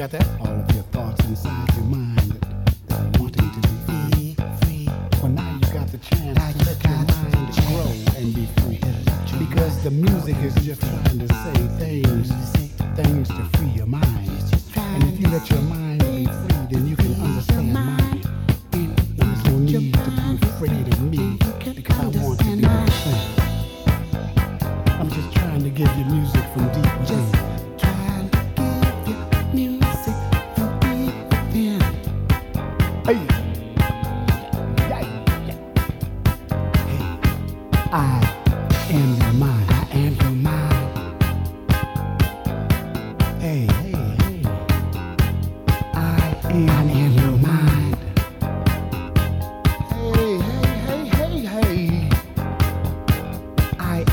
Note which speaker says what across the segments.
Speaker 1: got that?
Speaker 2: All of your thoughts inside your mind that are wanting to be free. Well, now you got the chance to let your mind grow and be free. Because the music is just trying to say things, things to free your mind. And if you let your mind be free, then you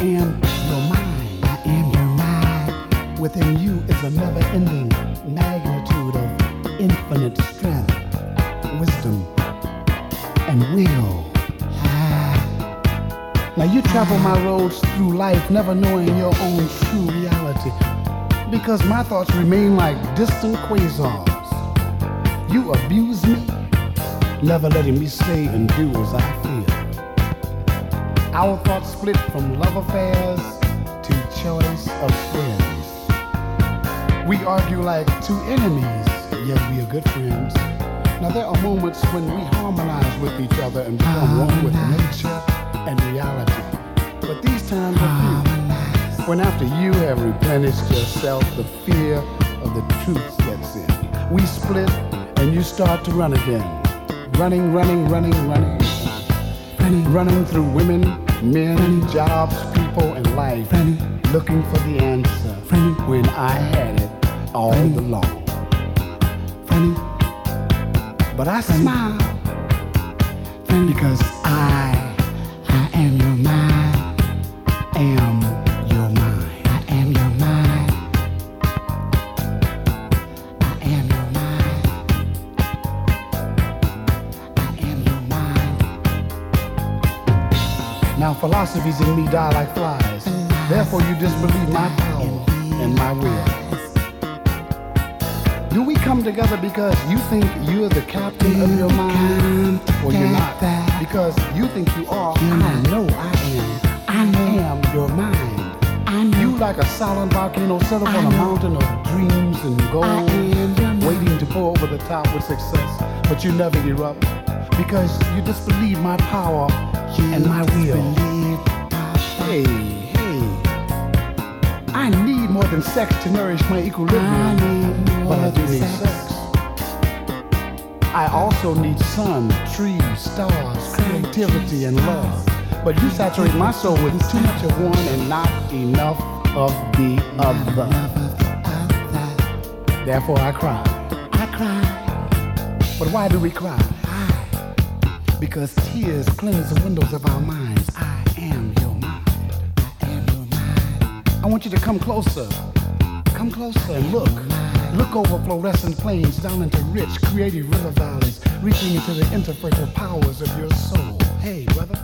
Speaker 2: am your mind. I am your mind. Within you is a never-ending magnitude of infinite strength, wisdom, and will. Now you travel my roads through life, never knowing your own true reality, because my thoughts remain like distant quasars. You abuse me, never letting me say and do as I feel. Our thoughts split from love affairs to choice of friends. We argue like two enemies, yet we are good friends. Now there are moments when we harmonize with each other and become one with nature and reality. But these times are few. When after you have replenished yourself, the fear of the truth sets in. We split and you start to run again. Running, running, running, running. Running, running through women, men, jobs, people, and life. Looking for the answer when I had it all along. But I smile because I, I am your mind, am Now philosophies in me die like flies. Therefore you disbelieve my power and my will. Do we come together because you think you're the captain of your mind? Or you're not? Because you think you are. I know I am. I am your mind. You like a silent volcano set up on a mountain of dreams and gold, waiting to pour over the top with success, but you never erupt because you disbelieve my power and my will. Hey, hey. I need more than sex to nourish my equilibrium, but I do need sex. I also need sun, trees, stars, creativity, and love. But you saturate my soul with too much of one and not enough of the other. Therefore, I cry. I cry. But why do we cry? Because tears cleanse the windows of our minds. I am your mind. I am your mind. I want you to come closer. Come closer and look. Look over fluorescent plains down into rich, creative river valleys, reaching into the interfertile powers of your soul. Hey, brother.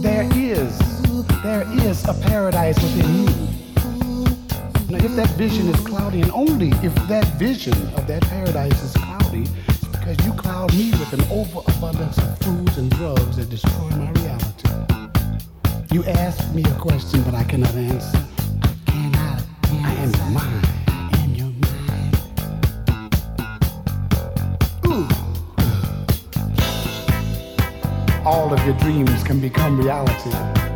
Speaker 2: There is, there is a paradise within you. Now, if that vision is cloudy, and only if that vision of that paradise is cloudy, because you cloud me with an overabundance of foods and drugs that destroy my reality. You ask me a question, but I cannot answer. I cannot. I am your mind. I am your mind. All of your dreams can become reality.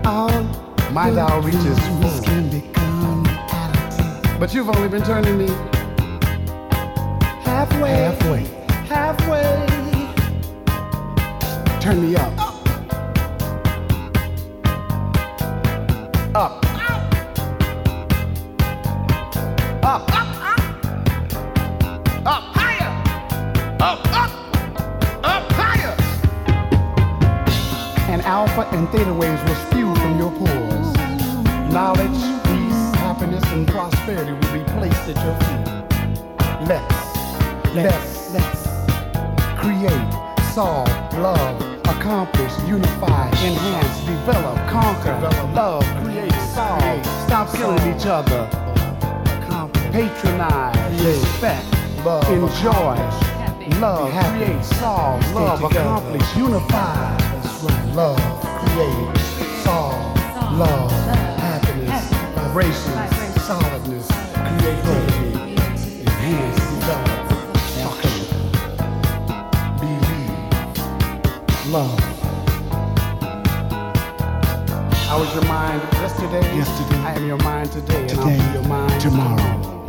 Speaker 2: All my outreach is full. can become reality. But you've only been turning me halfway. Halfway. Halfway. Turn me up. Up. Up. Up. Higher. Up. Up. Up. Higher. And alpha and theta waves will spew from your pores. Knowledge, peace, happiness, and prosperity will be placed at your feet. Let's, let's, let's create, solve, love, accomplish, unify, enhance, develop, conquer, love, create, solve, stop killing each other. Patronize, respect,
Speaker 3: Love,
Speaker 2: enjoy,
Speaker 1: Happy.
Speaker 2: love,
Speaker 3: happy.
Speaker 2: create, solve,
Speaker 3: Stay
Speaker 2: love,
Speaker 3: together.
Speaker 2: accomplish, unify.
Speaker 3: Right. Love, create, solve,
Speaker 1: Solve,
Speaker 3: love,
Speaker 1: love,
Speaker 3: happiness,
Speaker 1: happiness,
Speaker 3: vibrations,
Speaker 1: vibration.
Speaker 3: solidness, creativity, love.
Speaker 2: I was your mind yesterday.
Speaker 3: Yesterday.
Speaker 2: I am your mind today, and I'll be your mind
Speaker 3: tomorrow.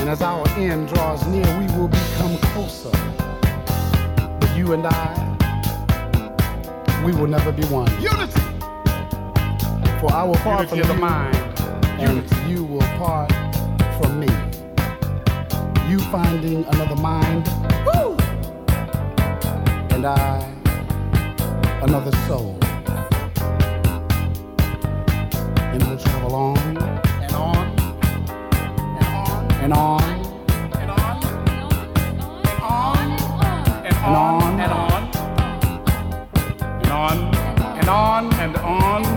Speaker 2: And as our end draws near, we will become closer. But you and I, we will never be one. Unity. For I will part
Speaker 4: Unity
Speaker 2: from
Speaker 4: the mind.
Speaker 2: and you will part from me. You finding another mind, woo, and I another soul. And we'll travel on
Speaker 4: And on,
Speaker 2: and on
Speaker 4: and on, and on and on, and
Speaker 2: on.
Speaker 4: and on, and on, and on, and on,